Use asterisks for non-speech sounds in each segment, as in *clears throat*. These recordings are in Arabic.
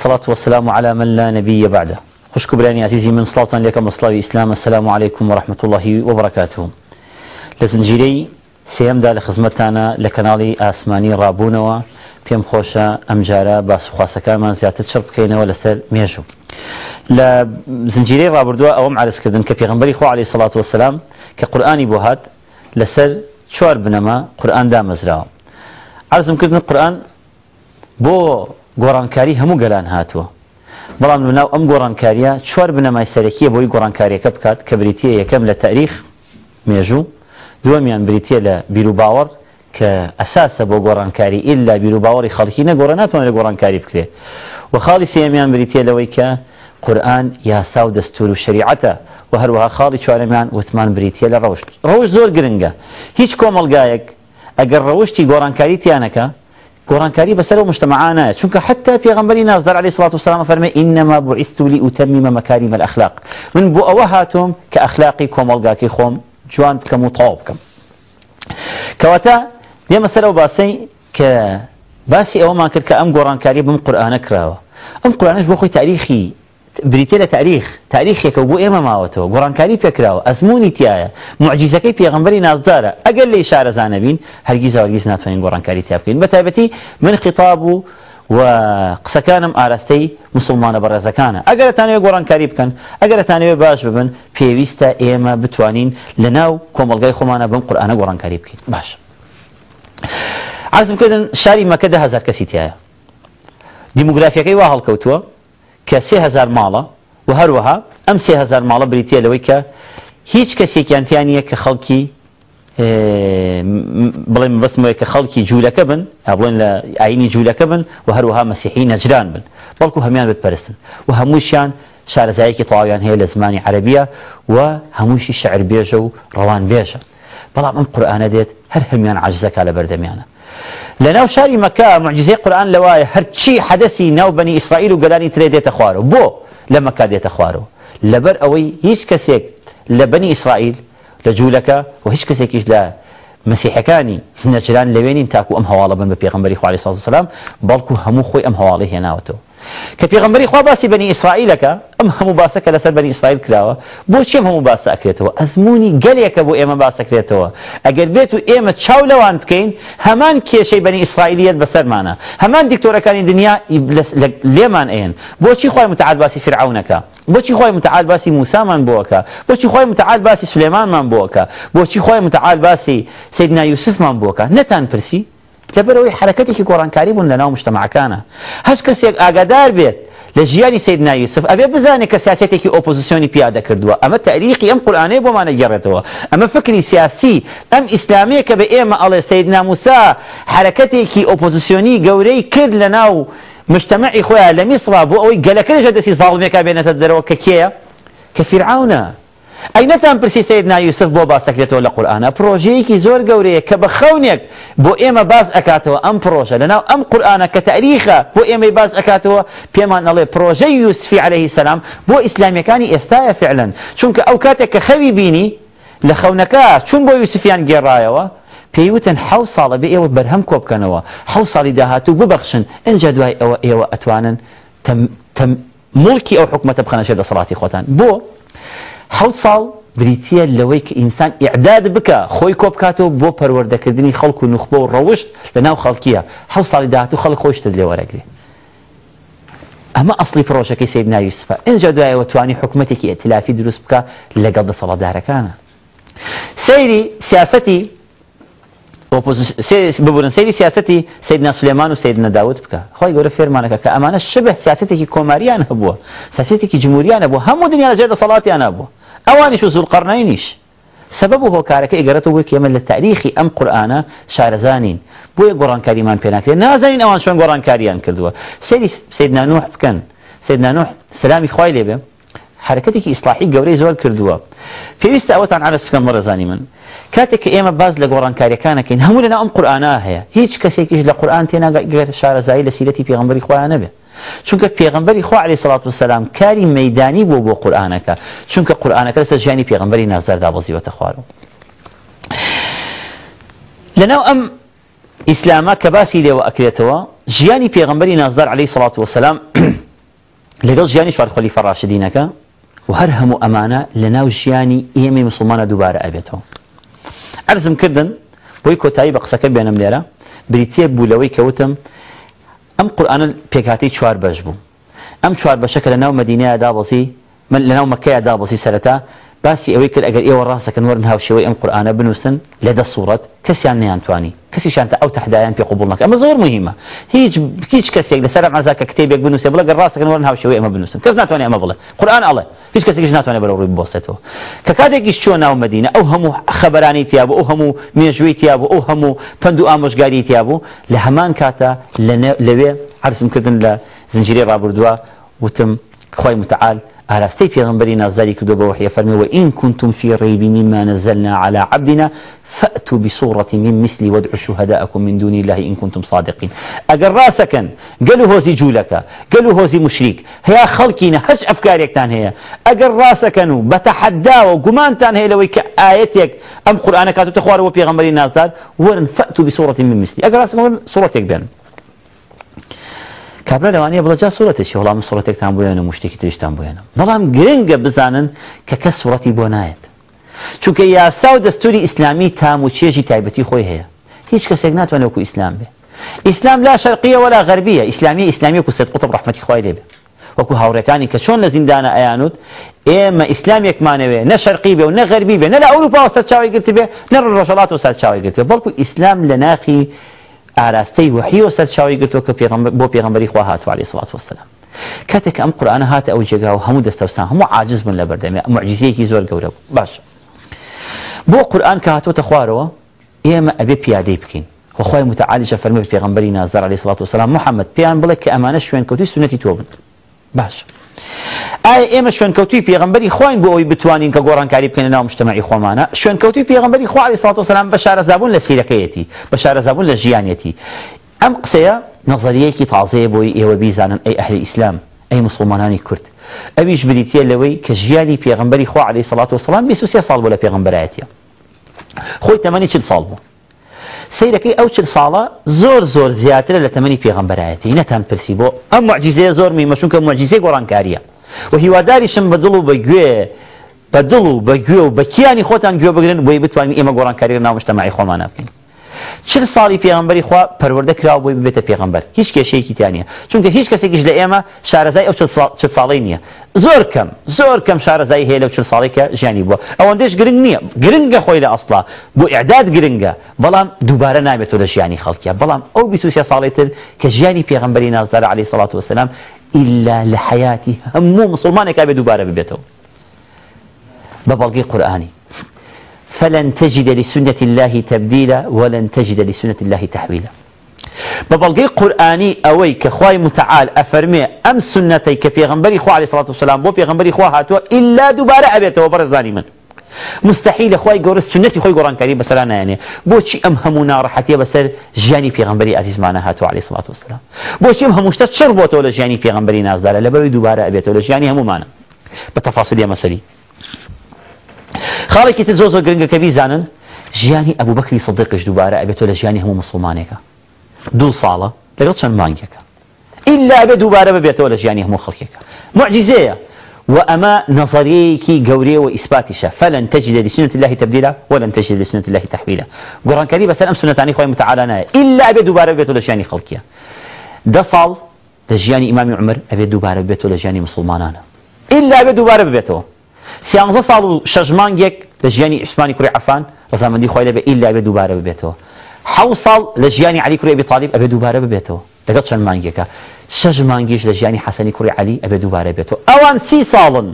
الصلاة والسلام على من لا نبي بعده. خوشك براني عزيزي من صلاة لك مصلاوي إسلام السلام عليكم ورحمة الله وبركاته. لزنجيري سيمدا لخزمتانا لكنالي آسماني رابونوا پێم خۆشە ئەمجارە باسوخواسەکانمان زیاتر چڕ بکەینەوە لەسەر مێژوو لە زنجیرەی ڕابردووە ئەوەم عرزکردن کە پێغمبەری خۆ عليه سڵات وسلام کە قورآانی بۆ هات لەسەر چوار بنەما قورآان دامەزراوە عەرزم کردن قورآن بۆ گۆڕانکاری هەموو گەلان هاتووە. بەڵام لەناو ئەم گۆڕانکاریە چوار بنەمای سەرەکیە بۆی گۆڕانکاریەکە بکات کە بریتە یەکەم لە تاریخ مێژوو دووەمیان بریتە لە بیر و باوەڕ کە ئەساسە بۆ گۆڕانکاری ئللا بیر و باوەڕی خەڵکی نەگۆڕە ناتوانێت گۆڕانکاری بکرێ. و خاڵی سێمیان بریتە لەوەی کە قورآن یاسا و دەستور و شریعەتە و هەروەها خاڵی چوارەمیان وتمان بریتە لە ڕەوشت. ڕەوش زۆر گرنگە. هیچ کۆمەلگایەک ئەگەر ڕەوشتی گۆڕانکاری تیانەکە گۆڕانکاری بەسەر و مشتمعانە چونکە حتى پێغمبەری نازدار عليه الصلاة والسلام فەرمێ إنما بعثت لأتمم مكارم الأخلاق. من بۆ ئەوە هاتوم کە جوان بکەم و تەواو بکەم کەواتە دێمە ئەو باسی کە باسی ئەوەمان کرد گۆڕانکاری بم قورآانە کراوە. ئەم قورآانش بۆ خۆی تاریخی بریتە لە تاریخ تاریخێکە بۆ ئێمە ماوەتەوە. گۆڕانکاری پێکراوە ئەزمموی تایە معجززەکەی پێغمبەری نازدارە. ئەگەر لی شارەزانە بین هەرگیز زاوەگیز ناتوانین گۆڕانکاری تیا بکەین. بە تایبەتی من خیتاب و و قسەکانم ئاراستەی مسلمانە بەڕێزەکانە ئەگەرتانەوێ گۆڕانکاری بکەن ئەگەرتانەوێ باش ببن پێویستە ئێمە بتوانین لە ناو کۆمەلگای خۆمانە بم قورآانە گۆڕانکاری بکەین. باش. عزم کردن شاری مەکە ده هزار کەسی تایە دیموگرافیەکەی وا هەڵکەوتووە؟ سێ هزار ماڵە و هەروەها ئەم سێ هزار ماڵە بریتە لەوەی کە هیچ کەسێکیانتیانە کە خەڵکی بڵێن بەسمەوەی کە خەڵکی جوولەکە بن بڵێن لە ئاینی جوولەکە بن و هەروەها مەسیحی نەجران بن. بەڵکو هەمان بتپەرستن و هەمووشیان شارەزایەکی تەواویان هەیە لە زمانی عەربیە و هەمووشی شعر بێژە و ڕەوان بێژە. بەڵام ئەم قورآانە دێت هەر هەمیان عجزەکە لە بەردەمیانە. لە ناو شاری مەکە معجززەی قورآان لەوایە هەرچی حدەسی ناو بەنی ئیسرائیل و گەلانی ترێ دێتە خوارەوە بۆ لە مەکە دێتە خوارەوە لەبەر ئەوەی هیچ کەسێک لە بەنی ئیسرائیل لە جوولەکە و هیچ کەسێکیش لە مەسیحەکانی نەجران لەوێنین تاکو ئەم هەواڵە بن بە پێغمبەری خوالی سلام بەڵکو هەموو خۆی ئەم هەواڵی هێناوەتەوە کە پێغمبەری خوا باسی بەنی ئیسرائیلەکە ئەم هەموو باسەکە لەسەر بەنی ئیسرائیل کراوە بۆچی هەموو باسە ئەکرێتەوە ئەزمموی گەلێکە بۆ ئێمە باسەکرێتەوە ئەگەر بێت و ئێمە چاو لەوان بکەین هەمان کێشەی بەنی ئیسرائیلیت بەسەرمانە. هەمان دیکتۆرەکانی دنیا لێمان ئێن بۆچی خۆی متعاد باسی فرعونەکە؟ بۆچی خۆی متعال باسی موسامان بۆەکە بۆچی خۆی متعال باسی سلێمانمان بۆەکە بۆچی خۆی متعال باسی سیدنا یوسفمان بۆکە نەتان پرسی؟ لەبەرەوەی حرەکەتێکی گۆڕانکاری بوون لە ناو مشتمەعەکانە هەش کەسێک ئاگادار بێت لە ژیانی سیدنا یوسف ئەبێ بزانێت کە سیاسەتێکی ئۆپۆزیسیۆنی پیادە کردووە. ئەمە تاریخی ئەم قورآانەی بۆمانە گەڕێتەوە ئەمە فکری سیاسی ئەم ئیسلامەیە کە بە ئێمە ئەڵێ سیدنا موسا حرەکەتێکی ئۆپۆزیسیۆنی گەورەی کرد لە ناو مجتمعی خۆیان لە میسرا بۆ ئەوەی گەلەکەشە دەستی زاڵمێکا بێنێتە دەرەوە کە کێیە؟ کە فرعونە ئەی نەتان پرسی سیدنا یوسف بۆ باسەکرێتەوە لە قورآانە پرۆژەیەکی زۆر گەورەیە کە بە خەونێک بۆ ئێمە باز ئەکاتەوە ئەم پرۆژە. لەناو ئەم قورآانە کە تاریخە بۆ ئێمەی باز ئەکاتەوە پێمان ئەڵێ پرۆژەی یوسفی عليه السلام بۆ ئیسلامیەکانی ئێستاە فعلەن چونکە ئەو کاتێک کە خەوی بینی لە خەونەکە چون بۆ یوسفیان گێڕایەوە پێیوتن حو ساڵە بێ ئێوە بەرهەم کۆ بکەنەوە حو ساڵی داهاتوو ببەخشن. ئەجا دوای ئەوە ئێوە ئەتوانن مڵکی ئەو حکومەتە بخەنەشێت دەسەڵاتی خۆتان. بۆ حوت ساڵ بریتە لەوەی کە ئینسان ئعداد بکە خۆی کۆ بکاتەوە بۆ پەروەردەکردنی خەڵکو و نخبە و ڕەوشت لە ناو خەڵکیە. حو ساڵی داهاتوو خەڵک خۆشتت لێ وەرەگرێ ئەمە ئەسلی پرۆژەکەی سیدنا یوسفە اینجا دوایەوە توانی حکوومەتێکی ئیئتلافی دروست بکە لەگەڵ دەسەڵاتدارەکانە سەیری سیاسەتی ببورن سەیری سیاستی سیدنا سلێمان و سیدنا داود بکە. خۆی گەورە فێرمانەکە کە ئەمانە شبه سیاستێکی کۆماریان هەبووە. سیاسێتێکی جمهوریان بوو هەموو دنیا لەجێ دەسەڵاتیان بوو ئەوانیش و زولقەرنینیش سبب هۆکارەکە ئیگەرێتەوە کێمە لە تاریخی ئەم قورآانە شارەزا نین بۆیە گۆڕانکاریمان پێ ناکرێت نازانین ئەوان شوێن گۆڕانکاریان کردووە سەری سیدنا نوح بکەن سیدنا نوح سلامی خوای لێبێ حرکەتێکی ئیسلاحی گەورەی زۆر کردووە پێویستە ئەوەتان عرس بکەم ڕێزانی من. کاتێک کە ئێمە باز لە گۆڕانکاریەکانەکەین هەموو لەنا ئەم قورآانە هەیە. هیچ کەسێکیش لە قورآان تێناگەێتە شارەزایی لە سیرەتی پێغمبەری خۆیان نەبێت چونکە پێغمبەری خوا علی سڵات و سلام کاری مەدانی بۆ بۆ قورآانەکە چونکە قورآانەکە لەسەر ژیانی پێغمبەری نازاردا بەزیوەتە خوارەوە لەناو ئەم ئیسلاما کە باسی لێوە ئەکرێتەوە ژیانی پێغمبەری نازدار علی سڵات و سلام *coughs* لەگەڵ ژیانی چوار خۆلی فەڕاشدینەکە و هەر هەموو ئەمانە لە ناو ژیانی ئێمە مسلمانە دووبارە ئەبێتەوە. ئەرزم کردن بۆی کۆتایی بە قسەکە بێنم لێرە بریتە بوو لەوەی کەوتم ئەم قورآانە پێکاتی چوار بەش بوو. ئەم چوار بەشەکە لە ناو مدینەیە دابڵسی من لە ناو مەکەیە دابڵسی سەرەتا باسی ئەوەی کرد ئەگەر ئێوە ڕاستەکەن وەرن هاوشەوەی ئەم قورآانە بنووسن لە دە سوورەت کەسیان نیانتوانی کەسیشان تا ئەو تەحدایان پێ قوبول نەکە ئەمە زۆر مهمە هیچ هیچ کەسێک لەسەر ئازاکە کتێبێک بنووسێ بڵە گەر ڕاستەکەن وەرن هاوشەوەی ئەمە بنووسن کەس ناتوانێت ئەمە بڵێ قورآن ئەڵێ هیچ کەسێکیش ناتوانێت بەرەو ڕووی بۆستێتەوە کە کاتێکیش چۆ ناو مدینە ئەو هەموو خەبەرانی تیابوو ئەو هەموو مێژووی تیابوو ئەو هەموو پند و ئامۆژگاری تیابوو لە هەمان کاتە لەوێ عرسم کردن لە زنجیرێ ڕابردووە وتم خی متعال. ئاراستەی پێغمبەری نازداری کردو بە وحی فەرمی وإن كنتم في ريب مما نزلنا على عبدنا فأتوا بصورة من مثل وادعوا شهداءكم من دون الله إن كنتم صادقين أجر راسكن قالوا هوزي جولك قالوا هوزي مشريك هيا خلقينا هش أفكارك تان هي أجر راسكن بتحدى وقمان تان هي لو آيتك أم قرآنك تخوار وبيغمبري نازل ورن فأتوا بصورة من مثل أجر راسكن صورتك بين کابرا لەوانەیە بڵە جا سوورەتێکی وەڵام سوورەتێکتان بۆیانە مشتێکی تریشتان بۆیانە بەڵام گرنگە بزانن کە کەس سوورەتی بۆ نایەت چونکە یاسا و دەستوری ئیسلامی تام و چێژی تایبەتی خۆی هەیە هیچ کەسێک ناتوانێت وەکو ئیسلام بێ ئیسلام لا شرقية ولا غربية ئیسلامی ئیسلامی و سەید قوتب ڕحمەتی خوای لێبێ وەکو هاوڕەکانی کە چۆن لە زیندانە ئەیانوت ئێمە ئیسلامێکمان ئەوێ نە شەرقی بێ و نە غەربی بێ نە لە ئەوروپا و سەرچاوی گرت بێ نە ڕۆژەڵات و سەرچاوی گرت بەڵکو ئیسلام لە ئاراستەی وحی و سەر چاوی گرتو کە بۆ پێغمبەری خوا هاتو عليه سڵات وسلام کاتێک ئەم قورآانە هاتە ئەو جێگا و هەموو دەستەوسان هەموو عاجز بن لە بەردەمی معجززیەکی زۆر گەورە باش. بۆ قورآن کە هاتوتە خوارەوە ئێمە ئەبێ پیادەی بکەین. وخوای متعالیشە فەرمە پێغمبەری نازار عليه سڵات وسلام محەممەد پێیان بڵێ کە ئەمانە شوێن کەوتی سنەتی تۆ بن. باش. ئایا ئێمە شوێنکەوتوی پێغمبەری خۆین بۆ ئەوی بتوانین کە گۆڕانکاری بکەین ناو مشتمەعی خۆمانە. شوێنکەوتوی پێغمبەری خوا علیه الصلاة والسلام بە شارەزابوون لە سیرەکەیەتی بە شارەزابوون لە ژیانەتی ئەم قسەیە نظریەکی تازەیە بۆی ئێوە بیزانن ئەی ئەهلی ئیسلام ئەی مسلمانانی کورد. ئەویش بریتە لەوەی کە ژیانی پێغمبەری خوا علیه الصلاة والسلام 23 ساڵ بۆ لە پێغمبەرایەتیە خۆی تەمەنی چل ساڵ بوو. سیرەکەی ئەو چل ساڵە زۆر زۆر زیاترە لە تەمەنی پێغمبەرایەتی نەتان پرسی بۆ ئەم معجززەیە زۆر میمە چونکە معجززەی گۆڕانکاریە. و هیواداریشم بە دڵ و بە گوێ بە دڵ و بە گوێ و بە کیانی خۆتان گوێ بگرن بۆی بتوانین ئێمە گۆڕانکاری ناوشتەمای خۆمان بکەین. چل ساڵی پێغمبەری خوا پەروەردە کراوە بۆی ببێتە پێغمبەر هیچ کێشەیەکی تیانە. چونکە هیچ کەسێکیش لە ئێمە شارەزای ئەو چل ساڵی نییە. زۆر کەم زۆر کەم شارەزای هەیە لەو چل ساڵێکە ژیانی بووە. ئەوەندەش گرنگ نییە گرنگە خۆی لە ئەسڵا. بۆ ئعداد گرنگە بەڵام دووبارە نابێتەوە لە ژیانی خەڵکیە. بەڵام ئەو 23 ساڵی تر کە ژیانی پێغمبەری نازدار علی سڵات وسلام إلا لە حیاتی هەموو مسلمانێکا بێ دووبارە ببێتەوە. بە بەڵگەی قورئانی فلن تجد لسنة الله تبديلا ولن تجد لسنة الله تحويلا. ببلغي قرآني أوي كخواي متعال أفرمي أم سنتي كبيغنبري خوا عليه الصلاة والسلام بۆ پێغەمبەری خوا هاتووە ئیلا دووبارە ئەبێتەوە بەڕێزانی من. مستەحیلە خوای گەورە سونەتی خۆی گۆڕانکاری بەسەرا نایێنێ بۆچی ئەم هەموو ناڕەحەتیە بەسەر ژیانی پێغمبەری ئازیزمانە هاتو عليه الصلاة والسلام. بۆچی ئەم هەمووشتە چڕ بۆتەوە لە ژیانی پێغمبەری نازدارە لەبەروی دووبارە ئەبێتەوە لە ژیانی هەمومانە بە تەفاصیلی مەسەری خاڵێکی تر زۆ زۆر گرنگەکە بیزانن ژیانی ئەبوو بەکری سەدەقش دووبارە ئەبێتەوە لە ژیانی هەموو مسلمانێکە. دوو ساڵە لەگەڵ چەند مانگێکە إلا بێ دووبارە ببێتەوە لە ژیانی هەموو خەڵکێکە معجزەیە. وأما نظريك جوري وإثباتشة فلن تجد لسنة الله تبديلا ولن تجد لسنة الله تحويلا. قرآن كريم بس أم سنة عني خوي متعالى إلا أبي دوبارة بيته لجاني خلقيا ده صال لجاني إمام عمر أبي دوبارة بيته لجاني مسلمانانا إلا أبي دوبارة بيته سیانزە ساڵ و شەژ مانگێک لە ژیانی عوسمانی کوڕی عفان خۆی لەبێ ئیلا بێ دووبارە ببێتەوە لە ژیانی علی کوڕی ئەبی طالب ئەبێ دووبارە ببێتەوە لەگەڵ چەند شەژ مانگیش لە ژیانی حەسەنی کوڕی علی ئەبێ دووبارە بێتەوە ئەوان سی ساڵن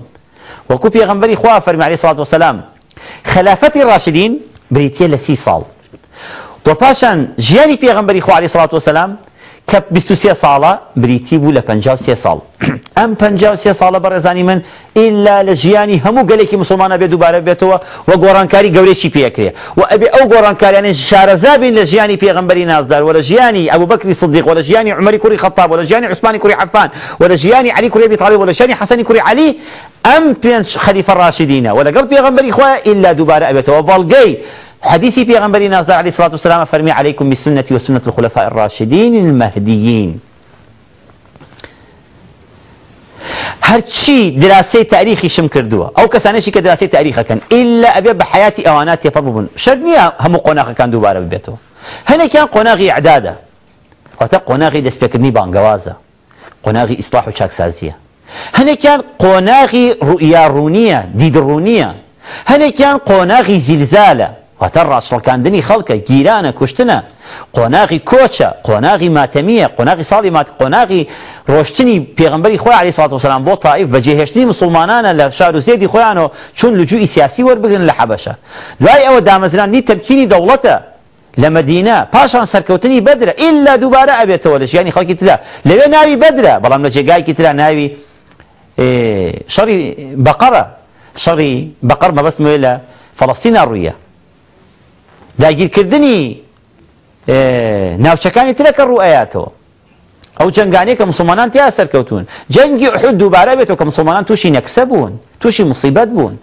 وەکو پێغەمبەری خوا فەرمی عەلەیهی سڵات وسەلام خلافەتی ڕاشدین بریتیە لە سی ساڵ و پاشان خوا کە 23 ساڵە بریتی بوو لە 53 ساڵ. *clears throat* ئەم 53 ساڵە بەڕێزانی من ئللا لە ژیانی هەموو گەلێکی مسلمانە بێ دووبارە بێتەوە و گۆڕانکاری گەورەی پێکرێ. و ئەبێ ئەو گۆڕانکاریانە شارەزابین لە ژیانی پێغمبەری نازدار و لە ژیانی ئەبوو بەکری صدیق و لە ژیانی عمەری کوڕی خەتاب و لە ژیانی عوسمانی کوڕی عفان و لە ژیانی علی کوڕی ابی طالب و لە ژیانی حەسەنی کوڕی علی ئەم پێنج خەلیفە ڕاشدینە. و لەگەڵ پێغمبەری خۆیان ئللا دووبارە ئەبێتەوە. بەڵگەی حديثي في غنبري نازل عليه الصلاة والسلام فرمي عليكم بسنتي وسنة الخلفاء الراشدين المهديين. هەرچی دراسی تاریخی شم کردووە؟ ئەو کەسانێکی کە دراسی تاریخەکەن ئللا ئەبێ بە حیاتی ئەوانات تێپەڕ ببوون. شەر نییە هەموو قۆناغەکان دووبارە ببێتەوە. هەنێکیان قۆناغی عدادە. واتە قۆناغی دەستپێکردنی بانگەوازە. قۆناغی ئیسلاح و چاکسازیە. هەنێکیان قۆناغی ڕوئیاڕوونیە دیدڕوونیە هەنێکیان قۆناغی زیلزالە. واتە ڕاستڕکاندنی خەڵکە گیرانە کوشتنە. قۆناغی کۆچە قۆناغی ماتەمیە قۆناغی ساڵی مات قۆناغی ڕۆشتنی پێغمبەری خۆی علی سڵات وسلام بۆ تاائف بەجێهێشتنی مسلمانانە لە شار و زێدی خۆیانەوە چون لجوئی سیاسی وەربگرن لە حەبەشە. دوای ئەوە دامەزراندنی تەمکینی دەوڵەتە لە مدینە پاشان سەرکەوتنی بەدرە ئللا دووبارە ئەبێتەوە لە ژیانی خەڵکی تدا لەوێ ناوی بەدرە بەڵام لە جێگایکی ترا ناوی شەڕی بەقەرە. شەڕی بەقەر مەبەستمێ لە فەڵستینا ڕوویە. داگیرکردنی ناوچەکانی ترەکە ڕوئەتەوە ئەو جنگانەیە کە مسلمانان تیا سەرکەوتون جەنگی ئوحود دووبارە بێتەوە کە مسلمانان تووشی نەکسە بوون تووشی مصیبەت بوون.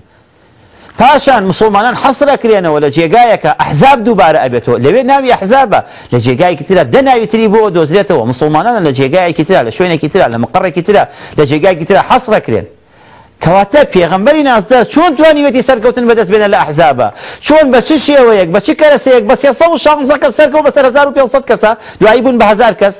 پاشان مسلمانان حەسرەکرێنەوە لە جێگایەکە ئەحزاب دووبارە ئەبێتەوە. لەوێ ناوی ئەحزابە لە جێگایکی ترە دە ناوی تری بۆ دۆزرێتەوە. مسلمانان لە جێگایەکی ترا لە شوێنێکی ترا لە مقڕێکی ترا لە کەواتە پێغمبەری نازدار چۆن توانیوێتی سەرکەوتن بەدەست بێنە لە ئەحزابە چۆن بە چ شێوەیەک بە چ کەرەسەیەک بە 16 کەس سەرکەوت بە 1500 کەسە دوایی بوون بە هزار کەس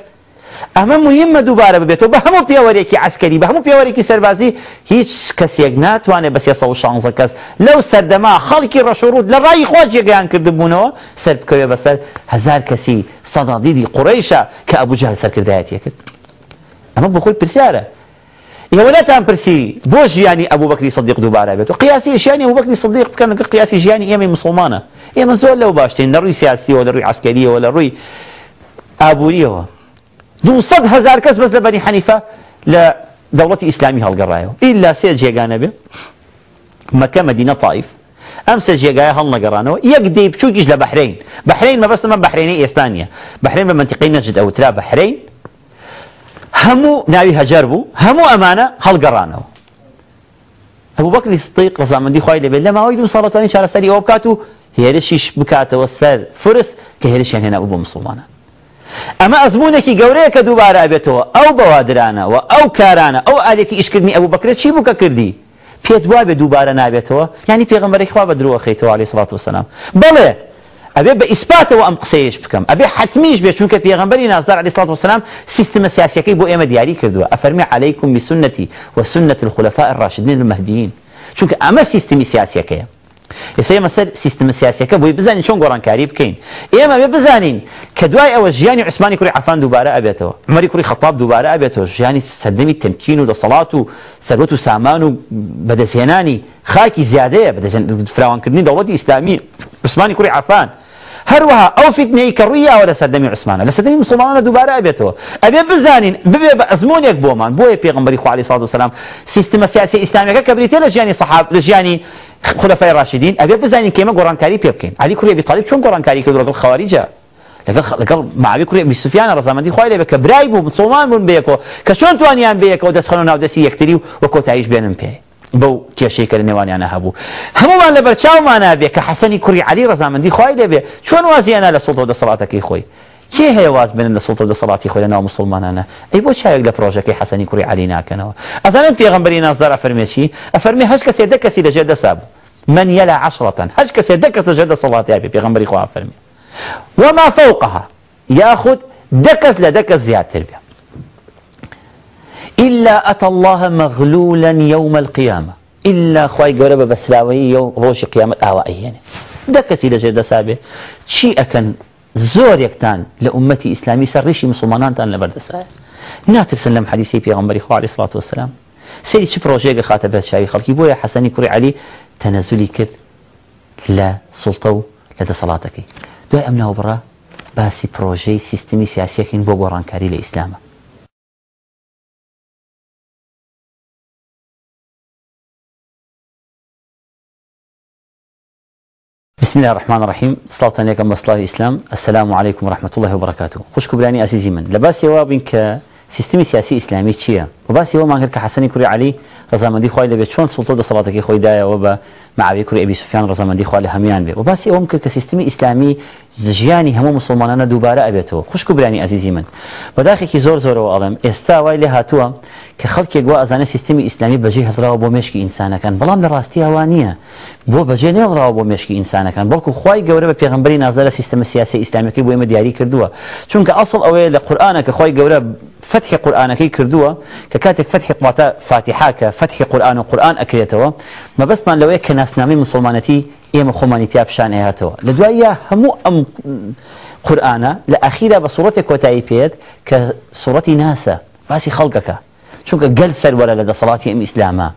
ئەمە مهمە دووبارە ببێتەوە بە هەموو پێوەرێکی عسکەری بە هەموو پێوەرێکی سەربازی هیچ کەسێک ناتوانێت بە 16 کەس لەو سەردەما خەڵکی ڕەشورود لە ڕای خۆ جێگەیان کردبوونەوە سەر بکەوێ بەسەر هزار کەسی سەدادیدی قوڕیشە کە ئەبوو سەرکردایەتیە کرد ئەمە بە خۆی پرسیارە ئێوەتان پرسی بۆ ژیانی ئەبوو بەکری صدیق دووبارە بێت و قیاسی ژیانی ئەبوو بەکری صدیق بکەن لەگە قیاسی ژیانی ئێمە مسلمانە ئێمە زۆر لەو باشترین لە ڕووی سیاسیەوە لە ڕووی عسکەریەوە لە ڕووی ئابوووریەوە دووسەد هزار کەس بەس لە بەنی حەنیفە لە دەوڵەتی ئیسلامی هەڵگەڕایەوە ئیلا سێ جێگانە بێ مەکە مەدینە طائف. ئەم سێ جێگایە هەڵ نەگەڕانەوە یەک دەی بچووکیش لە بەحرین بەحرین مەبەستمە بەحرینەی ئێستانیە بەحرین بە منتیقی نەجد ئەوترا بەحرین هەموو ناوی هەجار بوو هەموو ئەمانە هەڵگەڕانەوە. هەبوو بەکری ستیق ڕزامەندی خی لەبێت لە ماوەی دوو ساڵەتانی چارەسەری ئەوە بکات و هێرشیش بکاتەوە سەر فرس کە هێرشیان هێنا بوو بۆ مسلمانە ئەمە ئەزمونێکی گەورەیە کە دووبارە ئەبێتەوە ئەو بەوادرانەوە ئەو کارانە ئەو ئالێتی ئیشکردنی ئەوو بەکرێت چی بووکە کردی؟ پێت وابێ دووبارە نابێتەوە ینی پێغمبەری خوا بە درۆ خەیتەوە علی سڵات وسلام بەڵێ ئەبێ بە ئیسپاتەوە ئەم قسەیەش بکەم ئەبێ حتمیش بێ چونکە پێغمبەری نازدار علی سڵات وسلام سیستمە سیاسەکەی بۆ ئێمە دیاری کردووە ئەفەرمی عەلەیکم بسنەتی وسنة الخلفاء الراشدين المهديين. چونکە ئەمە سیستمی سیاسەکەیە ئێستا ئێمە سەر سیستمە سیاسەکە بۆی بزانین چۆن گۆڕانکاری بکەین ئێمە بێ بزانین کە دوای ئەوە ژیانی عوسمانی کوڕی عفان دووبارە ئەبێتەوە عمەری کوڕی خەتاب دووبارە ئەبێتەوە ژیانی سەردەمی تەمکین و دەسەڵات و سەربەت و سامان و بەدەستهێنانی خاکی زیادەیە بە فراوانکردنی دەوڵەتی ئیسلامی عوسمانی کوڕی عفان. هەروەها ئەو فیتنەی کە ڕوویاوە لە سەردەمی عوسمانە لە سەردەمی مسلمانانە دووبارە ئەبێتەوە ئەبێ بزانین ببێ بە ئەزمونێک بۆمان بۆیە پێغمبەری خوا علیه الصلاة والسلام. سیستمە سیاسی ئیسلامیەکە کە بریتێ لە ژیانی سەحاب لە ژیانی خلفای راشدین. ئەبێ بزانین کێمە گۆڕانکاری پێ بکەین علی ئەبی طالب چۆن گۆڕانکاری کرد؟ لەگەڵ خەواریجە لەگەڵ معاوی کوڕی ئەبی سوفیان ڕەزامەندی خوای لێ کە برای بوو مسلمان بوون بەیەکەوە کە چۆن توانیان بەیەکەوە دەستخەن و ناودەستی یەکتری و وە کۆتاییش بێنن بەو کێشەی کە لە نێوانیانە هەبوو. هەمومان لە بەرچاومانە بێ کە حەسەنی کوڕی علی ڕەزامەندی خوای لێ بێ چۆن وازیانە لە سڵتە دەسەڵاتەکەی خۆی؟ کێ هەیە واز بن لە سڵتە دەسەڵاتی خۆی لە ناو مسلمانانە؟ ئەی بۆ چاوێک لە پرۆژەکەی حەسەنی کوڕی علی ناکەنەوە. ئەزانم پێغمبەری نازدار ئەفەرمێکی ئەفەرمی هەش کەسێ دە کەسی لەژێر دەسا بوو. من يلا عشرة هج كسي دكس جد صلاة يا في غنبري خواه فرمي وما فوقها؟ ياخذ دكس لدكس زيادة تربية إلا أتى الله مغلولا يوم القيامة. إلا خواي قرب بسلاوي يوم روش قيامة آوائيين دكس إلى جد سابه شيء أكن زور يكتان لأمتي إسلامي سرشي مسلمانان تان لبردسايا ناترسن لم حديثي في غنبري خواه عليه الصلاة والسلام سيدي چه پروژه خاطر بێت شاوی خەڵکی؟ بۆیە حەسەنی کوڕی علی تەنەزولی کرد لە سڵتە و لە دەسەڵاتەکەی. دوای ئەم ناوبڕە باسی پرۆژەی سیستمی سیاسیەکەین بۆ گۆڕانکاری لە ئیسلامە. بسم الله الرحمن الرحيم صلاة عليكم بصلاة الإسلام السلام عليكم ورحمة الله وبركاته خوش كبراني أسيزي من لباس يوابين ك سیستمی سیاسی ئیسلامی چییە و باسی ئەومان کرد کە حەسەنی کوری علی ڕزامەندی خۆی لەبێت چۆن سڵتە دەسەڵاتەکەی خۆی دایەوە بە معوی کوری ئەبی سوفیان ڕزامەندی خوا لە هەمیان بێ و باسی ئەوم کرد کە سیستمی ئیسلامی ژیانی هەموو مسلمانانە دووبارە ئەبێتەوە خوشک و برانی ئازیزی من بەداخێکی زۆر زۆرەوە ئەڵم ئێستا وای لێ هاتووە کە خەڵکێک گووا ئەزانە سیستمی ئیسلامی بەجێ هەڵراوە بۆ مشکی ئینسانەکان. بەڵام لە ڕاستی ئەوە نییە. بۆ بەجێ نێڵراوە بۆ مشکی ئینسانەکان. بەڵکو خی گەورە بە پێغمبەری نازارە سیستمە سیاسی ئیسلامیەکەی بۆ ئێمە دیاری کردووە. چونکە ئەسڵ ئەوەیە لە قورآانە کە خی گەورە فتحی قورآانەکەی کردووە کە کاتێک فتحی قواتە فاتحاکە فتحی قورآان و قورآان ئەکرێتەوە مەبەستمان لەوەیە کە ناسنامی مسلمانەتی ئێمە خۆمانی تیا پیشان هاتەوە. لە دوایە هەموو ئەم قورآانە لە ئەخیرا بە سوڵەتی کۆتایی پێێت کە سوڵەتی ناسە باسی خەڵکەکە. گەل سەروەرە لە دەسەڵاتی ئەم ئیسلامە.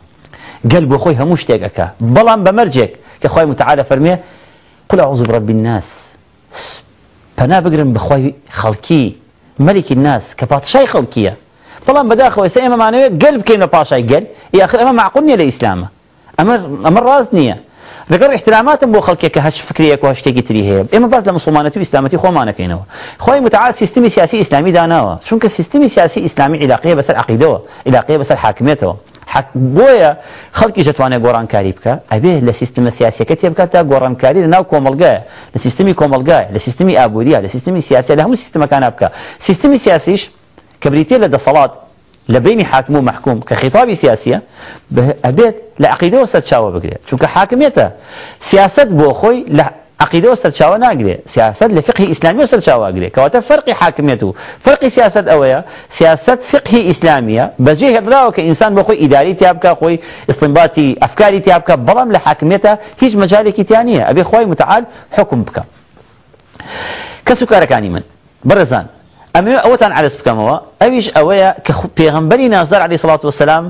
گەل بۆ خۆی هەموو شتێکەکە. بەڵام بەمەرجێک کە خۆی متعاالە فەرمێ قل أعوذ برب الناس. پەنا بگرن بخۆی خەڵکی مەلکی الناس کە پادشای خەڵکیە. بەڵام بەداخەوە سە ئێمەمانەوێت گەل بکەین لە پاشای گەل یاخر ئەمە معقول نیە لە ئیسلامە. ئەمە ئەمە ڕاست نییە. لەگەڵ احتراماتم بۆ خەڵکێک کە هەچ فکرەیەک و شتێکی تری هەیە. ئێمە باز لە مسلمانەتی و ئیسلامەتی خۆمانەکەینەوە. خۆی متعال سیستمی سیاسی ئیسلامی داناوە. چونکە سیستمی سیاسی ئیسلامی علاقەیە بەسەر عقیدەوە علاقەیە بەسەر حاکمێتەوە بۆیە خەڵکی دەتوانێت گۆڕانکاری بکە. ئەبێ لە سیستمە سیاسەکە تێ بکات تا گۆڕانکاری لە ناو کۆمەلگایە. لە سیستمی کۆمەلگای لە سیستمی ئابوووریە لە سیستمی سیاسی لە هەموو سیستمەکانە بکە. سیستمی سیاسیش کە بریتە لە دەسەڵات لە بینی حاکم و محکوم کە خیتابی سیاسیە ئەبێت لە عقیدەوە سەرچاوە بگرێت چونکە حاکمێتە سیاست بۆ خۆی لە عقیدەوە سەرچاوە ناگرێت سیاست لە فقهی ئیسلامی و سەرچاواگرێت کەواتە فەرقی حاکمیت و فەرقی سیاست ئەوەیە سیاست فقهی ئیسلامیە بەجێ هێدراوە کە ئینسان بۆ خۆی ئیداری تیابکە خۆی استنباتی ئەفکاری تیابکە بەڵام لە حاکمیێتە هیچ مەجالێکی تیانە ئەبێ خۆی متعال کەس و کارەکانی من. بەرەزان ئەمێ ئەوەتان عرس بکەمەوە ئەویش ئەوەیە کە پێغمبەری نازار علی سڵات وسلام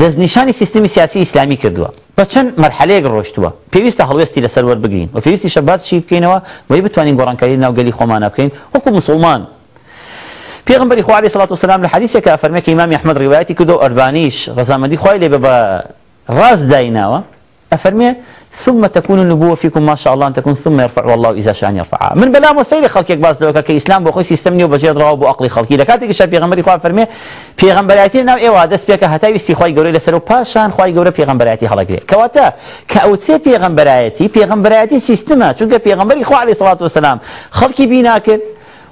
دەستنیشانی سیستمی سیاسی ئیسلامی کردووە بە چەند مەرحلەیەک ڕۆشتووە پێویستە هەڵوێستی لەسەر وەربگرین و پێویستی شەبات چی بکەینەوە وی بتوانین گۆڕانکاری ناوگەلی خۆمانە بکەین. وەکو مسلمان. پێغمبەری خوا علیه الصلاة والسلام لە حدیثێکە فەرمێ کە ئیمامی ئەحمەد ڕیوایەتی کردو ئەربانیش ڕەزامەندی خوای لێ بە ڕاست دایناوە. ئەفەرمێ ثم تكون النبوة فيكم ما شاء الله أن تكون ثم يرفع الله إذا شاء أن يرفعها. من بلا مستيل خلقك باز لو كإسلام بخوي سيستمني وبجيد راو بو أقلي خلقي. لكاتك شاب بيغمبري خواه فرمي بيغمبراتي ناو إيوا دست بيك هتا يستي خواه قوري لسرو پاشان خواه قوري خلق لي كواتا كأوتفي بيغمبراتي بيغمبراتي سيستما چونك بيغمبري خواه عليه الصلاة والسلام خلقي بيناكر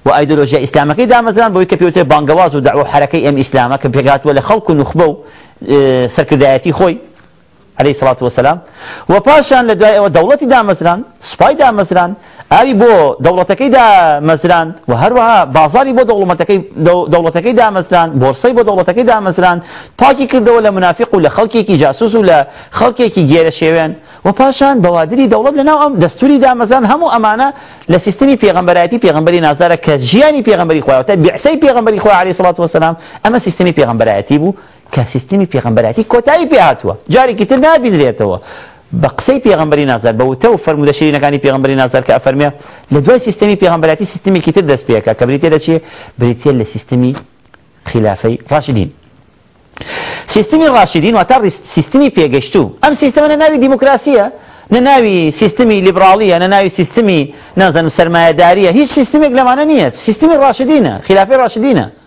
و ئایدۆلۆژیا ئیسلامەکەی دامەزران بۆی کە پێوتێ بانگەواز و داوە حرەکەی ئەم ئیسلامە کە پێگاتوە لە خەڵک و نخبە و عليه الصلاة والسلام. و پاشان لە دوای ئەوە دەوڵەتی دامەزران سوپای دامەزران ئاوی بۆ دەوڵەتەکەی دامەزران و هەروەها بازاری بۆ دەوڵەتەکەی دامەزران بۆرسەی بۆ دەوڵەتەکەی دامەزران پاکی کردەوە لە منافق و لە خەڵکێکی جاسوس و لە خەڵکێکی گێرە شێوێن. و پاشان بەوادری دەوڵەت لە ناو ئەم دەستوری دامەزان هەموو ئەمانە لە سیستمی پێغمبەرەتی پێغمبەری نازارە کە ژیانی پێغمبەری خۆیەوە بیعسەی پێغمبەری خۆی عليه الصلاة والسلام ئەمە سیستمی پێغمبەرەتی بوو. کە سیستمی پێغمبەتی کۆتایی پێهاتووە. جارێکی تر نابیدرێتەوە. بە قسەی پێغمبەری نازار بە وتە و فەرمودە شیرینەکانی پێغمبەری نازار کە ئەفەرمێ لە دوای سیستمی پێغمبەتی سیستمێکی تر دەست پێەکە کە بریتێ دەچێ بریتێ لە سیستمی خلافەی ڕاشدین سیستمی ڕاشدین و تا سیستمی پێگەشتو ئەم سیستمە لە ناوی دیموکراسیە لە ناوی سیستمی لیبرالیە لە ناوی سیستمی نازن و سرمایهداریە هیچ سیستمێک لەمانە نییە. سیستمی خلافی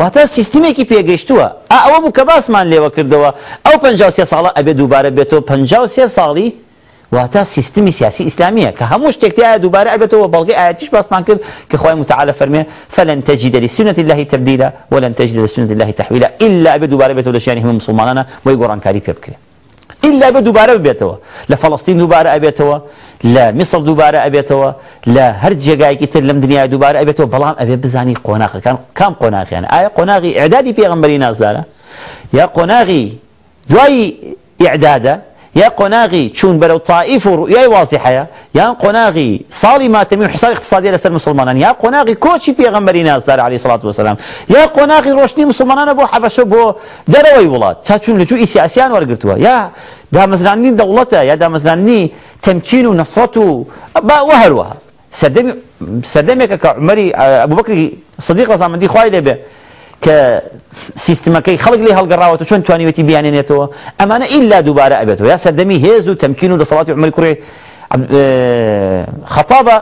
واتە سیستمێکی پێگەشتووە ئەوە بوو کە باسمان لێوە کردەوە. ئەو 53 ساڵە ئەبێ دووبارە بێتەوە 53 ساڵی واتە سیستمی سیاسی ئیسلامیە کە هەموو شتێکتیایە دووبارە ئەبێتەوە بەڵگەی ئاەتیش باسمان کرد کە خۆی متعالە فەرمێ فلن تجد لسنة الله تبديلا ولن تجد لسنة الله تحويلا. إلا أبي دوبارە بێتەوە لە شیانی هەموو مسلمانانە وی گۆڕانکاری پێ بکرێت إلا أبي دوبارە ببێتەوە لە فەڵستین دووبارە ئەبێتەوە لە میسڵ دووبارە ئەبێتەوە لە هەر جێگایکی تر لەم دنیای دووبارە ئەبێتەوە بەڵام ئەبێ بزانی قۆناغەکان کام قۆناغیان ئایا قۆناغی ئەعدادی پێغمبەری نازدارە یا قۆناغی دوایی ئعدادە یا قۆناغی چوون بەرەو تائیف و ڕویای وازیحەیە یان قۆناغی ساڵی ماتەمی و حساب اقتصادی لەسەر مسلمانان یا قۆناغی کۆچی پێغمبەری نازدار علی سڵات وسلام یا قۆناغی ڕۆشنی مسلمانانە بۆ حەبەشە بۆ دەرەوەی وڵات تا چون لەجوو ئیسیاسیان وەرگرتووە یا دامەزرانی دەوڵەتە یا دامەزرانی تمکین و نەسڕەت و وە هەروەها. سەردەمێکە کە عمەری ئەبوبەکری صدیق ڕزامەندی خوای لێبێ کە سیستمەکەی خەڵک لێ هەڵگەڕاوەوە چۆن توانیوەتی بیانێنێتەوە؟ ئەمانە ئیلا دووبارە ئەبێتەوە. یا سەردەمی هێز و تەمکین و دەسەڵاتی عمەری کوڕی خەتابە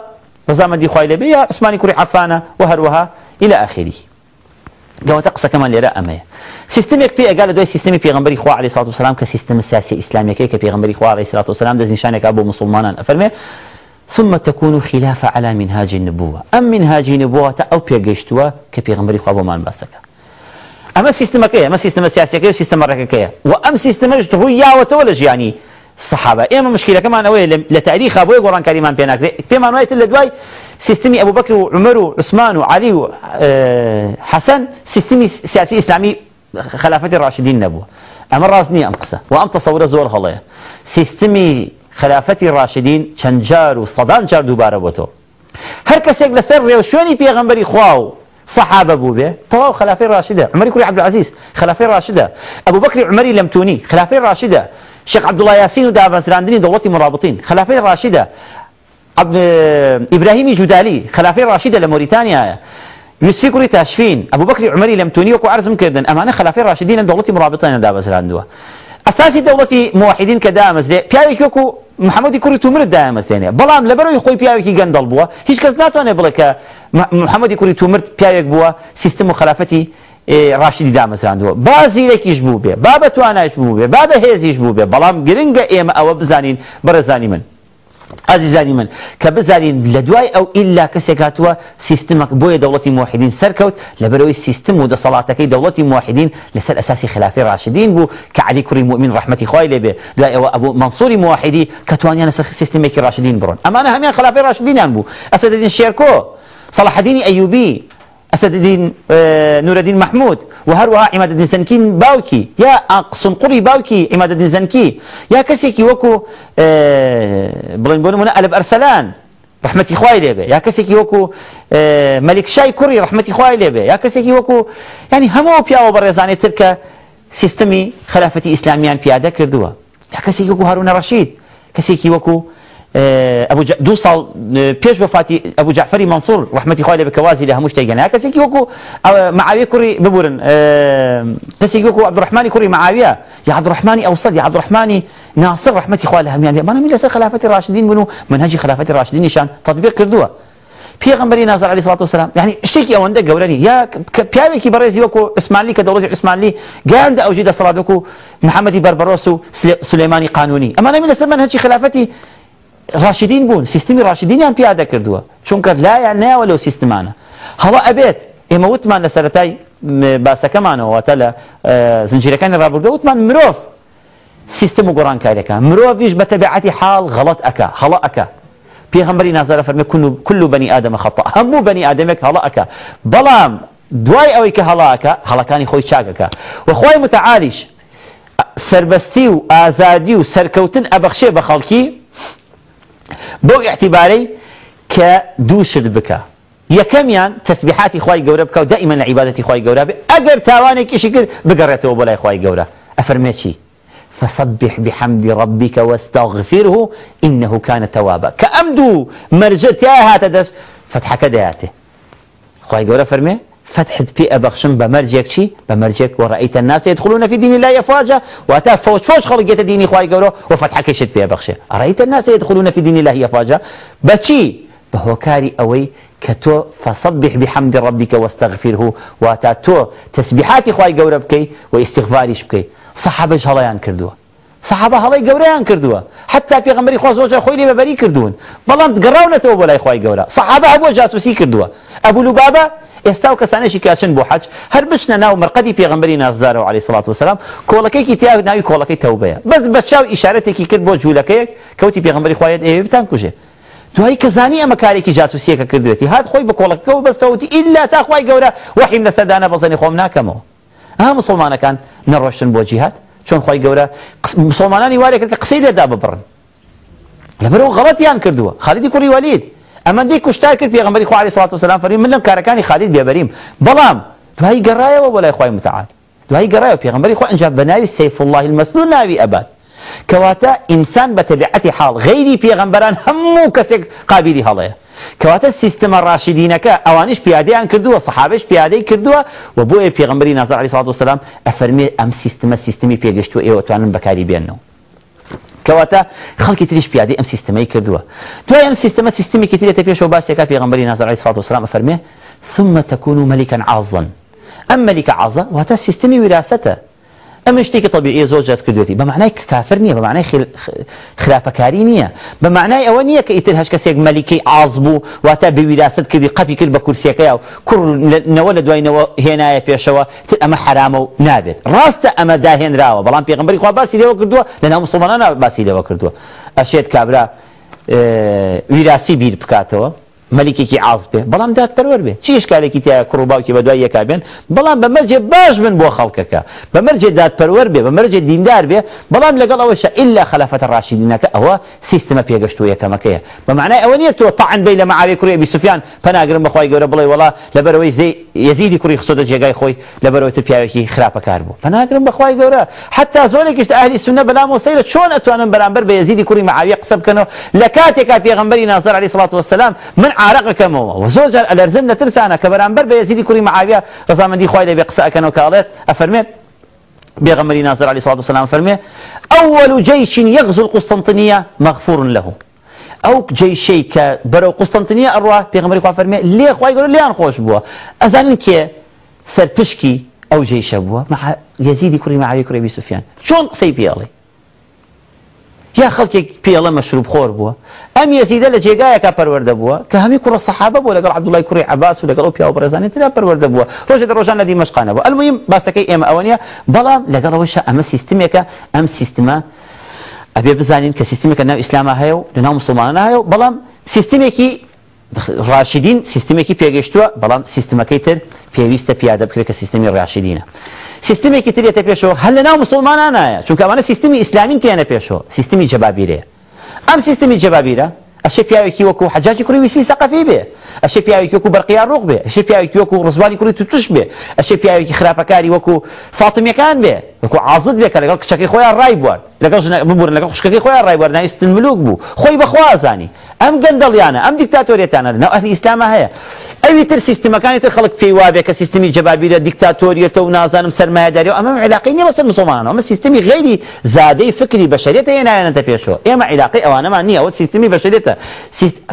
ڕزامەندی خوای لێبێ یا عوسمانی کوڕی عەفانە و هەروەها إلى آخره جواتە قسەکەمان لێرە ئەمەیە. سیستمێک پێ ئەگا لە دوای سیستمی پێغمبەری خوا علیه الصلاه والسلام کە سیستم سیاسی ئیسلامیەکەی کە پێغمبەری خوا علیه الصلاه والسلام دەستنیشانێکا بۆ مسلمانان ئەفەرمێ ثم تكون خلاف على منهاج النبوة. أم منهاج نبوة أو بيجشتوا كبيغمبري خواب ومان باسكا ئەمە سیستمەکەی ئەمە سیستمە سیاسەکەی و سیستمە ڕێکەکەیە. و ئەم سیستمەش ڕووی یاوەتەوە لە ژیانی سەحابە. ئێمە مشکلەکەمان ئەوەیە لە تاریخا بۆی گۆڕانکاریمان پێ ناکرێت پێمان وایێت لە دوای سیستمی ئەبوو بەکر و عمر و عوسمان و علی و حەسەن سیستمی سیاسی ئیسلامی خلافەتی ڕاشدین نەبووە. ئەمە ڕاست نییە ئەم قسە. و خلافەتی ڕاشدین چەند جار و سەدان جار دووبارە بۆ تۆ هەر کەسێک لەسەر ڕێو شوێنی پێغەمبەری خوا و صحابة بوبه طواو خلافة راشدة. عمر كوري عبد العزيز خلافة راشدة. أبو بكر عمري لمتوني خلافة راشدة. شيخ عبد الله ياسين ودابا سراندني دولتي مرابطين خلافة راشدة. عبد إبراهيمي جدالي خلافة راشدة لموريتانيا يوسفي كوري تاشفين أبو بكر عمري لمتوني وكو عرز مكردن أمانة خلافة راشدين دولتي مرابطين سراندوها أساسي دولتي موحدين كدامز لي محمدی کوڕی تومرت دایمەستێنێ بەڵام لەبەرەوەی خۆی پیاوێکی گەندەڵ بووە هیچ کەس ناتوانێت بڵێ کە محەممەدی کوڕی تومرت پیاوێک بووە سیستم و خلافەتی ڕاشدی دامەزراندووە با زیرێکیش بوو بێ با بە توانایش بوو بێ با بە هێزیش بوو بێ بەڵام گرنگە ئێمە ئەوە بزانین بەرەزانی من. عزیزانی من کە بزانین لە دوای ئەو ئللا کەسێک هاتووە سیستمك بۆیە دەوڵەتی موحدین سەرکەوت لەبەرەوەی سیستم و دەسەڵاتەکەی دەوڵەتی موحدین لەسەر ئەساسی خلافی ڕاشدین بوو کە علی کوڕی مؤمن ڕحمەتی خوای لێبێ. دوای ئەوە ئەبوو منصوری موحدی کە توانیان لەسەر سیستمێکی ڕاشدین بڕۆن. ئەمانە هەمیان خلافی ڕاشدینیان بوو. ئەسەدەدین شێرکۆ صلاح الدین ئەیوبی أسد الدين نور الدين محمود. وهروها عماد الدين زنكين باوكي. يا قري باوكي عماد الدين زنكي. يا كسيكي وكو بڵین بۆ نمونە ئەلب ئەرسەلان ڕحمەتی خوای لێبێ یا کەسێکی وەکو مەلیک شای کوڕی ڕحمەتی خوای لێبێ یا کەسێکی وەکو ینی هەموو پیاوە بە ڕێزانێتتر کە سیستمی خلافەتی ئیسلامیان پیادە کردووە یا کەسێکی وەکو هەروونە ڕەشید کەسێکی وەکو أبو ج... دو سال پیش وفاتی أبو جعفری منصور رحمتی خواهی به کوازی له همش تیگنه کسی کی وکو معاویه کوری ببورن. کسی کی وکو عبد الرحمن کوری معاویه یا عبد الرحمن أوصد یا عبد الرحمن ناصر رحمتی خواهی هم يعني ما نميل خلافة الراشدين بنو منهج خلافة الراشدين نشان تطبيق کردووە پێغمبەری نازر علی سڵات وسلام يعني شتێکی ئەوەندە گەورەنی. یا پیاوێکی بەڕێزی وەکو ئسمانلی کە دەوڵەتی ئسمانلی گەیاندە ئەوجی دەسەڵات وەکو محەممەدی بربەرۆس و سلێمانی قانونی. ئەمانە من لەسەر منهجی خلافەتی ڕاشدین بوون سیستمی ڕاشدینیان پیادە کردووە چونکە لایەن نایوە لەو سیستمانە. هەڵە ئەبێت ئێمە وتمان لە سەرەتای باسەکەمانەوەتە لە زنجیرەکانی ڕابردە وتمان مرۆڤ سیستم و گۆڕانکاریەکە. مرۆڤش بە تەبعەتی حاڵ غەڵەت ئەکە هەڵە ئەکە پێغەمبەری نازارە فەرمێ كل بني آدم خطأ هەموو بني آدمێک هەڵە ئەکە بەڵام دوای ئەوەی کە هەڵاکە هەڵەکانی خۆی چاکەکە وخوای متعالیش سربەستی و ئازادی و سەرکەوتن ئەبەخشێ بە خەڵکی کە دوو شت بکە. یەکەمیان تەسبیحاتی خی گەورە بکە و دائما لە عیباەتی خی گەورە بێ. ئەگەر تاوانێکیشی کرد بگەڕێتەوە بۆ لای خی چی؟ فسبح بحمد ربك واستغفره إنه كان توابا. كأمدو مرجت يا هاتا دس فتحك دياته خواهي قولة فرمي فتحت في أبخشن بمرجك شي بمرجك ورأيت الناس يدخلون في دين الله أفواجا وأتا فوج فوج خلقيت ديني خواهي قولوا وفتحك شد في أبخشه أرأيت الناس يدخلون في دين الله أفواجا؟ بچي بهوكاري أوي كتو فصبح بحمد ربك واستغفره وأتا تو تسبيحاتي خواهي قولوا بكي واستغفاريش بكي صحابش هلايان كردوه صحابه هەڵی گەورەیان کردووە. حتا پێغمبەری خۆ زۆر خۆی لێ بەبەری کردوون. بەڵام گەڕاونەتەوە بۆ لای خی گەورە. صحابە هەبووە جاسوسی کردووە. ئەبوو لوبابە ئێستا و کەسانێکی کاچن بۆ حەج هەر بچنە ناو مرقەدی پێغمبەری نازدارەوە علی سڵات وسلام کۆڵەکەیکی تیا ناوی کۆڵەکەی تەوبەیە بەس بە چاو ئیشارەتێکی کرد بۆ جوولەکەیەک کەوتی پێغمبەری خوایەت ئێوە بتان کوژێ. دوای کەزانی ئەمە کارێکی جاسوسیەکە کردوێتی. هات خۆی بە کۆڵەکەەوە بەستەوتی ئللا تا خی گەورە وحیم لە سەردانە بەزنی خۆم ناکەمەوە. ئا مسلمانەکان نەڕۆشتن بۆ جیهات چۆن خی گەورە؟ مسلمانانی وارێک کە قسەی لێدا ببڕن لەبەرەوە غەڵەتیان کردووە؟ خالیدی کوڕی وەلید. ئەمە دی کوشتار کرد پێغمبەری خوا علیه الصلاه والسلام فەرمی من لەم کارەکانی خالید بێبەریم. بەڵام دوایی گەڕایەوە بۆ لای خی متعال دوایی گەڕایەوە پێغمبەری خوا ئەنجا بەناوی سیف الله المسلول ناوی ئەبات کەواتە ئینسان بە تەبیعەتی حاڵ غەیری پێغمبەران هەموو کەسێک قابلی هەڵەیە. کەواتە سیستمە ڕاشدینەکە. ئەوانش پیادەیان کردووە سەحابش پیادەی کردووە و بۆیە پێغمبەری نازار علیه الصلاه والسلام ئەفەرمێ ئەم سیستمە سیستمی پێگەشتووە ئێوە توانن بەکاری بێنەوە کەواتە خەڵکی تریش پیادەی ئەم سیستمەی کردووە. دوای ئەم سیستمە سیستمێکی ترێتە پێشەوە باسێکا پێغمبەری نازار علیه الصلاه والسلام ئەفەرمێ ثم تكون ملكا عظا ئەم مەلیکە عازە واتە سیستمی وراستە ئەمە شتێکی طبیعی زۆر جاز کردوێتی. بە معنای کافر نییە بە معنای خراپەکاری نییە. بە معنای ئەوە نییە کە ئیتر هەش کەسێک مەلیکەی ئاز بوو واتە بویراست کردی قەپی کرد بە کورسەکەی و کوڕنەوە لە دوایەوە هێنایە پێشەوە تر ئەمە حرامە و نابێت. ڕاستە ئەمە داهێنراوە. بەڵام پێغمبەری خوا باسی لێوە کردووە لە ناو مسلمانانە باسی لێوە کردووە. ئەشێت کابرا ویراسی بیر بکاتەوە. مەلیکێکی عاز بێ بەڵام داد پەروەەر بێ. چی شکالێکی تیا کوڕباوکی بە دوای یەکا بێن؟ بەڵام بە مەرجێ باش بن بۆ خەڵکەکە. بە مەرجێ داد پەروەەر بێ بە مەرجێ دیندار بێ بەڵام لەگەڵ ئەوەشە ئللا خلافەتە ڕاشیدینەکە ئەوە سیستمە پێگەشت و یەکەمەکەیە. بە معنای ئەوە نیە تۆ تاعن بی لە معاوی کوڕی بی سوفیان پەناگرم بەخوای گەورە بڵێ وڵا لەبەرەوەی زەی یزیدی کوڕی خسۆدە جێگای خۆی لەبەرەوەی تر پیاوێکی خراپەکار بوو. پەناگرم بەخوای گەورە. حتا زۆرێکیشت ئاهلی سنە بەلام وسەیرە چۆن ئەتوانن بەرامبەر بە یزیدی کوڕی معاوی قسە بکەنەوە. لە کاتێکا پێغمبەری ناصر علیه الصلاة والسلام من عارقەکەمەوە و زۆر جار ئەلەرزم لە ترسانە کە بەرامبەر بە یزیدی کوڕی معاویە ڕزامەندی خوای لێ قسە ئەکەنەوە کاڵێت ئەفەرمێت بيغمري ناصر عليه الصلاة والسلام. فرمي أول جيش يغزو القسطنطينية مغفور له. أو جيشي كبرو قسطنطينية أروى. بيغمري خواه فرمي ليه خواه؟ يقول ليه خوش بوا؟ أزانن كي سرپشكي أو جيش بوا. مع يزيد كري معاوية كري بي سفيان. شون قسي بيالي یا خەڵکێک پێڵە مەشروب خۆر بووە. ئەم یەزیدە لە جێگایەکە پەروەەردە بووە کە هەمی کوڕە سەحابە بوو لەگەڵ عبدوڵای کوڕی عباس و لەگەڵ پیا و بەرزانانی تررا پەروەەردە بووە. ڕۆژێک ڕۆژان لە دیمەشقانە بوو. ئەلمیم باسەکەی ئێمە ئەوە نیە بەڵام لەگەڵەوەشە ئەمە سیستمێکە ئەم سیستمە ئەبێ بزانین کە سیستمێکە ناو ئیسلامە هەیە و لە ناو مسلمانە هەیە و بەڵام سیستمێکی ڕاشدین سیستمێکی پێگەشتووە بەڵام سیستمەکەی تر پێویستە پیادە بکرێت کە سیستمی ڕاشدینە سیستمێکی ترێتە پێشەوە هەل لە ناو مسلمانانایە چونکە ئەمانە سیستمی ئیسلامین کێنە پێشەوە سیستمی جەبابیرەیە ئەم سیستمی جەبابیرە ئەشە پیاوێکی وەکو حەجاجی کوڕی ویسوی سەقەفی بێ ئەشە پیاوێکی وەکو بەرقیا ڕوق بێ ئەشە پیاوێکی وەکو ڕزوانی کوڕی توش بێ ئەشە پیاوێکی خراپەکاری وەکو فاتمیەکان بێ وەکو عازت بێ کە لەگەڵ کچەکەی خۆیان ڕای بوارد لەگەڵ ببوور لەگەڵ خوشکەکەی خۆیان ڕای بوارد ناویستن ملوک بوو خۆی بەخوازانی ئەم گەندەڵیانە ئەم دیکتاتۆریەتانە ناو ئەهلی ئیسلامە هەیە ئەوی تر سیستمەکانی خەڵک پێی وابێ کە سیستمی جەبابیرە دیکتاتۆریەتە و نازانم سەرمایهداری و ئەمە علاقی نیە بەسەر مسلمانانەوە ئەمە سیستمی غیری زادەی فکری بەشریەتە هێنایەنەتە پێشەوە ئێمە علاقی ئەوانەمان نییە ئەوە سیستمی بەشریێتە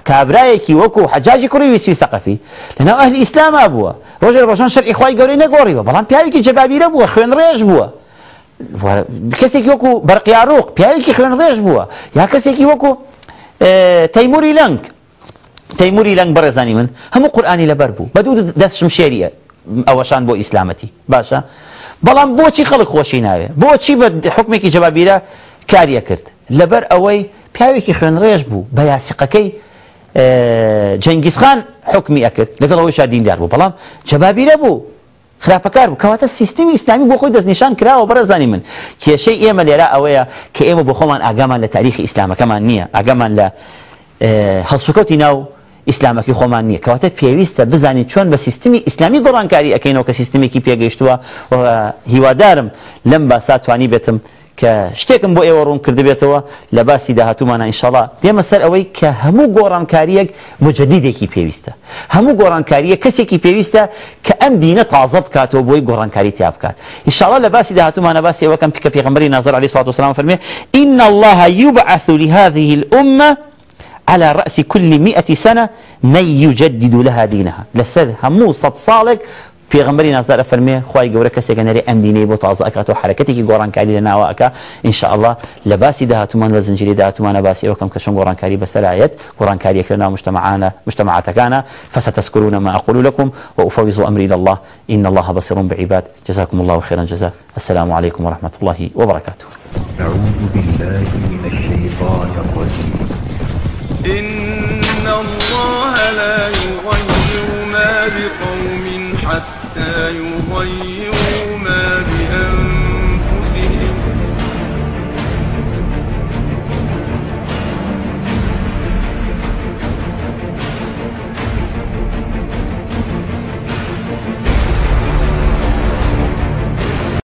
کابرایەکی وەکو حەجاجی کوڕی ویسی سەقفی لەناو ئەهلی ئیسلاما بووە ڕۆژێ ڕۆژان شەرعی خوای گەورەی نەگۆڕیوە بەڵام پیاوێکی جەبابیرە بووە خوێن بووە کەسێکی وەکو بەرقیاڕۆق پیاوێکی خوێن بووە یا کەسێکی وەکو تەیموری لەنگ تەیموری لەنگ بەڕێزانی من هەموو قورآانی لەبەر بوو. بە دوو دەستشم شێریە ئەوەشان بۆ ئیسلامەتی. باشە. بەڵام بۆچی خەڵک خۆشی ناوێ؟ بۆچی بە حکمێکی جەبابیرە کاریە کرد؟ لەبەر ئەوەی پیاوێکی خوێن ڕێژ بوو. بە یاسیقەکەی جەنگیزخان حکمی ئەکرد لەگەڵ ئەوەی شادیندار بوو. بەڵام جەبابیرە بوو. خراپەکار بوو. کەواتە سیستمی ئیسلامی بۆ خۆی دەستنیشان کراوە بەرەزانی من. کێشەی ئێمە لێرە ئەوەیە کە ئێمە بۆ خۆمان ئاگامان لە تاریخی ئیسلامەکەمان نییە. ئاگامان لە هەڵسوکەوتی ناو ئیسلامەکەی خۆمان نییە. کەواتە پێویستە بزانین چۆن بە سیستمی ئیسلامی گۆڕانکاری ئەەکەینەوە کە سیستمێکی پێگەیشتووە هیوادارم لەم باسا توانی بێتم کە شتێکم بۆ ئێوە ڕوون کردبێتەوە لە باسی داهاتومانە ئینشاڵا دێمە سەر ئەوەی کە هەموو گۆڕانکاریەک مجددێکی پێویستە. هەموو گۆڕانکاریە کەسێکی پێویستە کە ئەم دینە تازە بکاتەوە بۆی گۆڕانکاری تیا بکات. ئینشاڵا لە باسی داهاتومانە باسی ئەوەکەم کە پێغەمبەری نازر علیه الصلاة والسلام فەرمێ إن الله يبعث لهذه الأمة على رأس كل مئة سنة من يجدد لها دينها. لسر همو صد صالك پێغمبەری نازدارە فەرمێ خی گەورە کەسێکە نەرێ ئەم دینەی بۆ تازە ئەکاتەوە حرەکەتێکی گۆڕانکاری لە ناوەکە ئینشاءله لە باسی داهاتومان لە زنجری داهاتومانە باسی ئەوکەم کە چۆن بەسەرایەت گۆڕانکاریەکە ناو مجتمعانە مجتمعاتەکانە فستذكرون ما أقول لكم وأفوض أمري إلى الله. إن الله بصير بعباد. جزاكم الله خيرا جزاء السلام عليكم ورحمة الله وبركاته أعوذ بالله من الشيطان الرجيم إن الله لا يغير ما بقوم حتى يغيروا